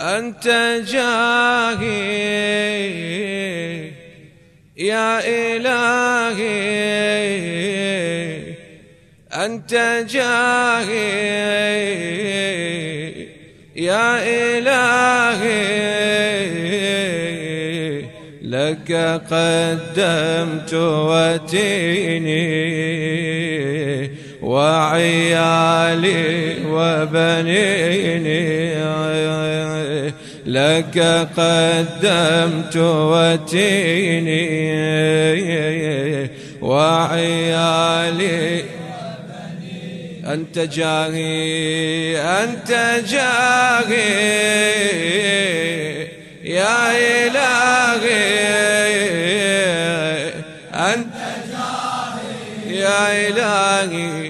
أنت جاهي يا إلهي أنت جاهي يا إلهي. لك قدمت وتيني وعيالي وبنيني. لك قدمت وتيني وعيالي. أنت جاهي أنت جاهي يا إلهي أنت جاهي يا إلهي.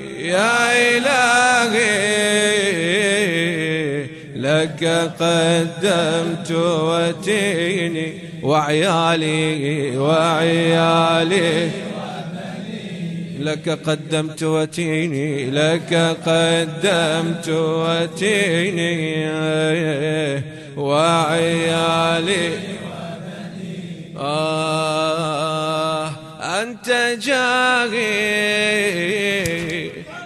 لك قدمت وتيني وعيالي وعيالي. لك قدمت وتيني لك قدمت وتيني. وعيالي. آه أنت جاغي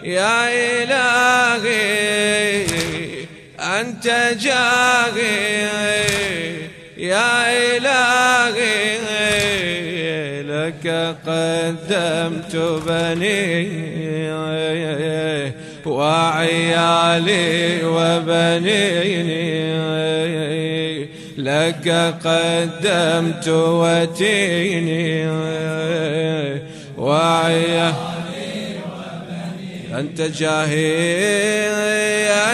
يا إلهي. أنت يا إلهي لك قدمت بني وعيالي وبنيني لك قدمت وتيني وعيالي أنت جاهي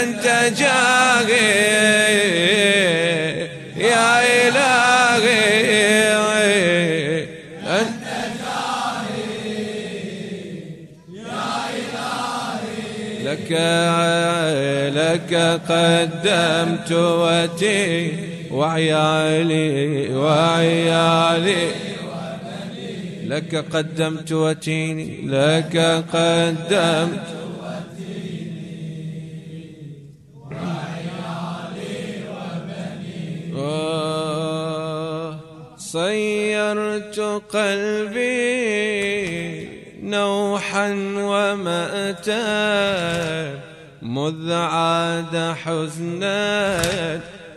أنت جاهي يا إلهي. أنت جاهي يا إلهي. لك لك قدمت وتي وعيالي وعيالي. لك قدمت وتيني لك قدمت صيرت قلبي نوحا ومأتا مذ عاد حزنا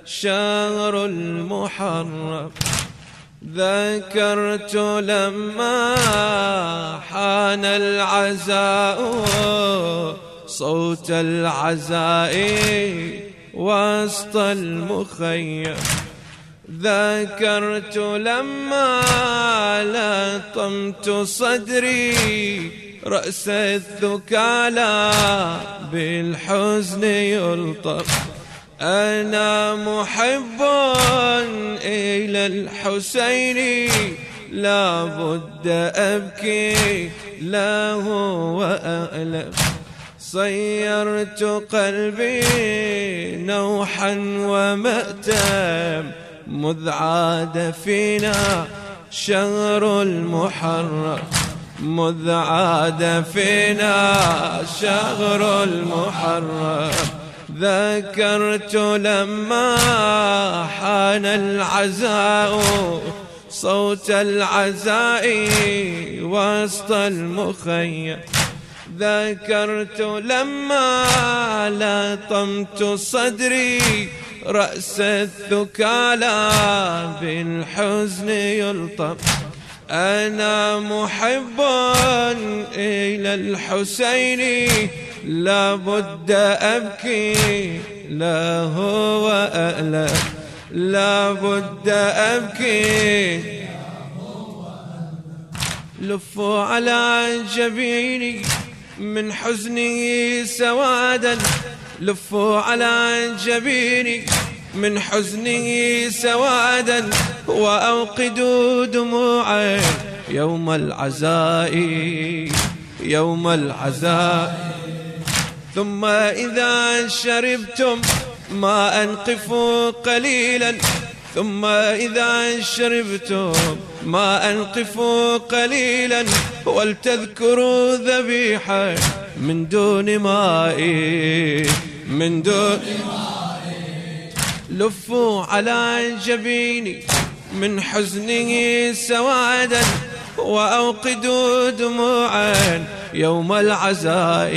شهر المحرم. ذكرت لما حان العزاء صوت العزاء وسط المخيم. ذكرت لما لطمت صدري رأس الثكالى بالحزن يلطم. أنا محب إلى الحسين لا بد أبكي له وأألم صيرت قلبي نوحا ومأتم مذ عاد فينا شهر المحرم. مذ عاد فينا شهر المحرم. ذكرت لما حان العزاء صوت العزاء وسط المخيم. ذكرت لما لطمت صدري رأس الثكالى بالحزن يلطم. أنا محب إلى الحسين لابد أبكي له وأألم لابد أبكي لفوا على جبيني من حزني سوادا. لفوا على جبيني من حزنه سوادا. وأوقدوا دموعا يوم العزاء يوم العزاء. ثم إذا شربتم ما أنقفوا قليلا. ثم إذا شربتم ما أنقفوا قليلا. ولتذكروا ذبيحة من دون ماء من دون لفوا على جبيني من حزنه سوادا. وأوقدوا دموعا يوم العزاء.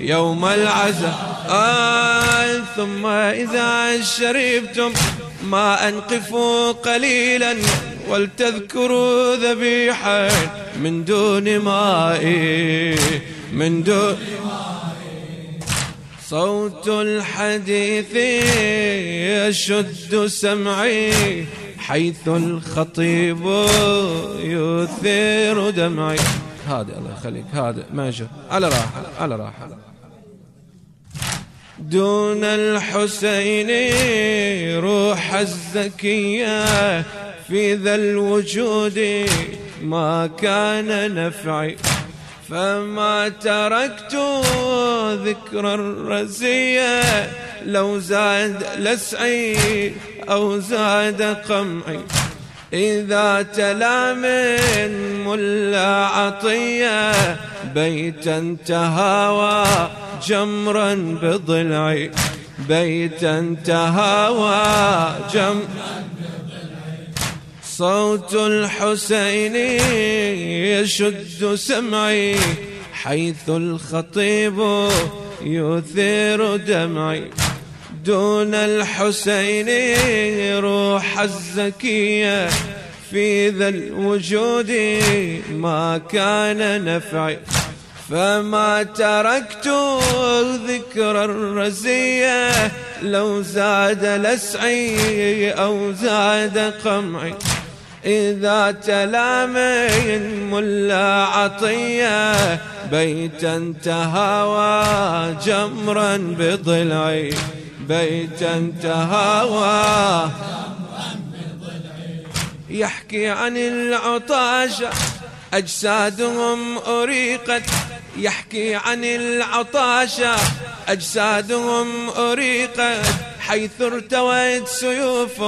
يوم العزاء. آه ثم إذا شربتم ما أنقفوا قليلا ولتذكروا ذبيحا من دون ماء من دون صوت الحديث يشد سمعي حيث الخطيب يثير دمعي. هذا الله يخليك هذا ماشي. على راحة على راحة. دون الحسين روح الزكية في ذا الوجود ما كان نفعي. فما تركت ذكر الرزية لو زاد لسعي أو زاد قمعي. إذا تلا من ملا عطية بيتا تهاوى جمرا بضلعي بيتا تهاوى جمرا صوت الحسين يشد سمعي حيث الخطيب يثير دمعي. دون الحسين روح الزكية في ذا الوجود ما كان نفعي. فما تركت ذكر الرزية لو زاد لسعي أو زاد قمعي. إذا تلا من ملا عطية بيتا تهاوى جمرا بضلعي. بيتا تهاوى يحكي عن العطاشة أجسادهم أريقت. يحكي عن العطاشة أجسادهم أريقت حيث ارتوت سيوف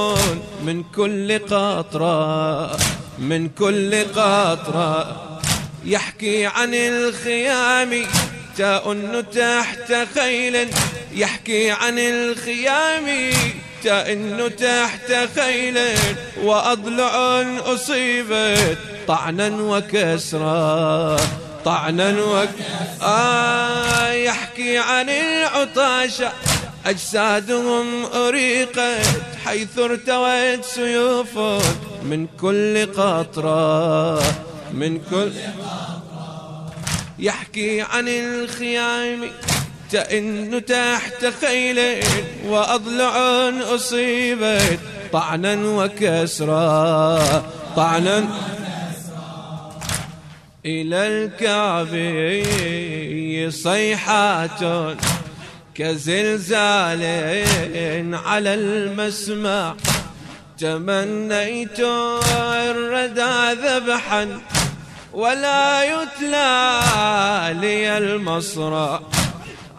من كل قطرة من كل قطرة. يحكي عن الخيام تأن تحت خيل يحكي عن الخيام تأن تحت خيل وأضلع أصيبت طعنا وكسرا طعنا وكسرا آه يحكي عن العطاشة. أجسادهم أريقت حيث ارتوت سيوف من كل قطرة من كل يحكي عن الخيام. تئن تحت خيل وأضلع أصيبت. طعنا وكسرا طعنا إلى الكعب صيحات كزلزال على المسمع. تمنيت الردى ذبحا ولا يتلى لي المصرع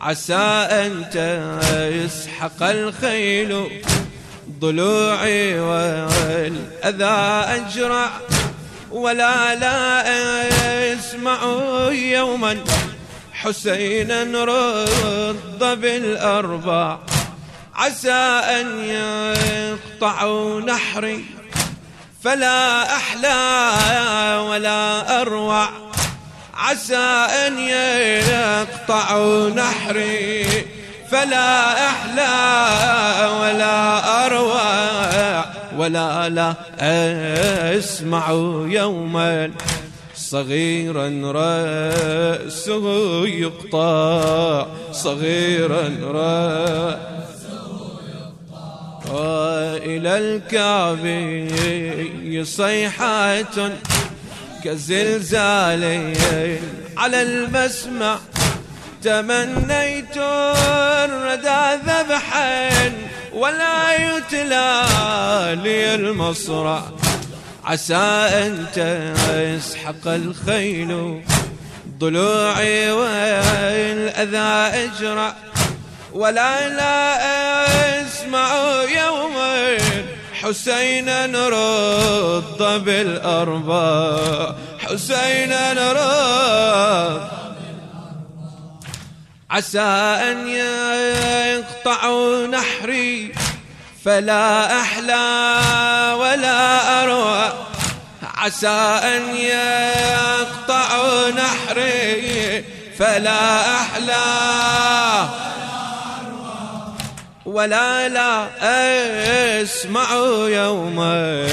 عسى أن تسحق الخيل ضلوعي والأذى أجرع. ولا لا أسمع يوما حسينا رد بالأربع. عسى أن يقطعوا نحري فلا أحلى ولا أروع. عسى أن يقطعوا نحري فلا أحلى ولا ولا لا أسمع يوما صغيرا رأسه يقطع صغيرا رأسه وإلى الكعب صيحة كزلزال على المسمع. تمنيت الردى ذبحا ولا يتلى لي المصرع عسى أن تسحق الخيل. ضلوعي والأذى أجرع ولا لا أسمع يوما حسينا نرد بالأربع حسينا نرد عسى أن يقطعوا نحري فلا أحلى ولا أروى. عسى أن يقطع نحري فلا أحلى ولا لا. أسمع يوما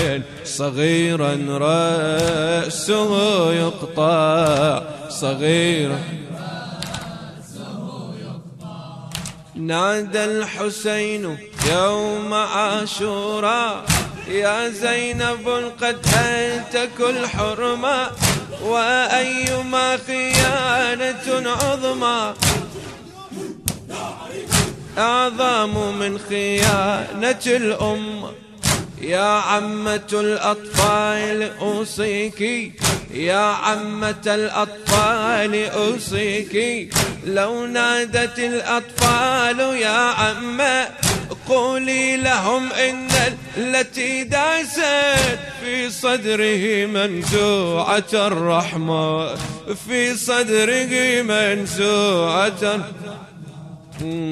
صغيرا رأسه يقطع. صغيرا. نادى الحسين يوم عاشوراء. يا زينب قد أنت كل حرمة وأيما خيانة عظمى. أعظم من خيانة الأمة. يا عمة الأطفال أوصيك يا عمة الأطفال أوصيك. لو نادت الأطفال يا عمة قولي لهم إن التي داست في صدره منزوعة الرحمة في صدره منزوعة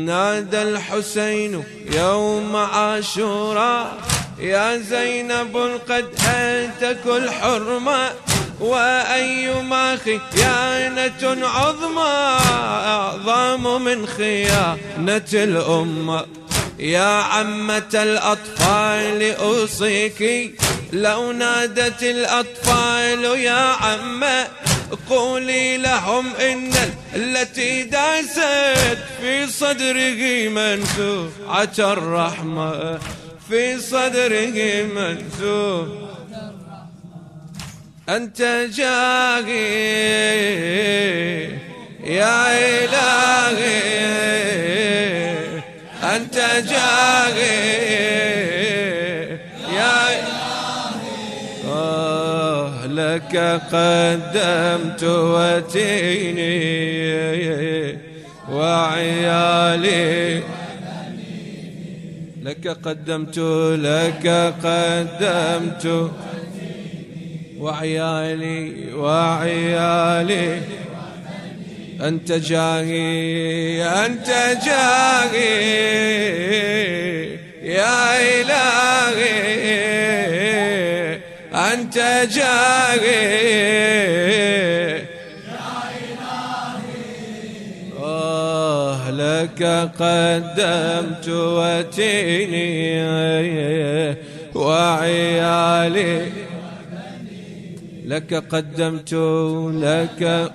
نادى الحسين يوم عاشوراء يا زينب قد أنت كل حرمة وأيما خيانة عظمى أعظم من خيانة الأمة. يا عمة الأطفال أوصيك لو نادت الأطفال يا عمة قولي لهم إن التي داست في صدره منسوعة الرحمة. في صدره منسوع أنت جاهي يا إلهي. أنت جاهي يا آه لك قدمت وتيني. وعيالي لك قدمت لك قدمت. وعيالي وعيالي. أنت جاهي أنت جاهي. يا إلهي أنت جاهي. لك قدمت وتيني وعيالي. لك قدمت لك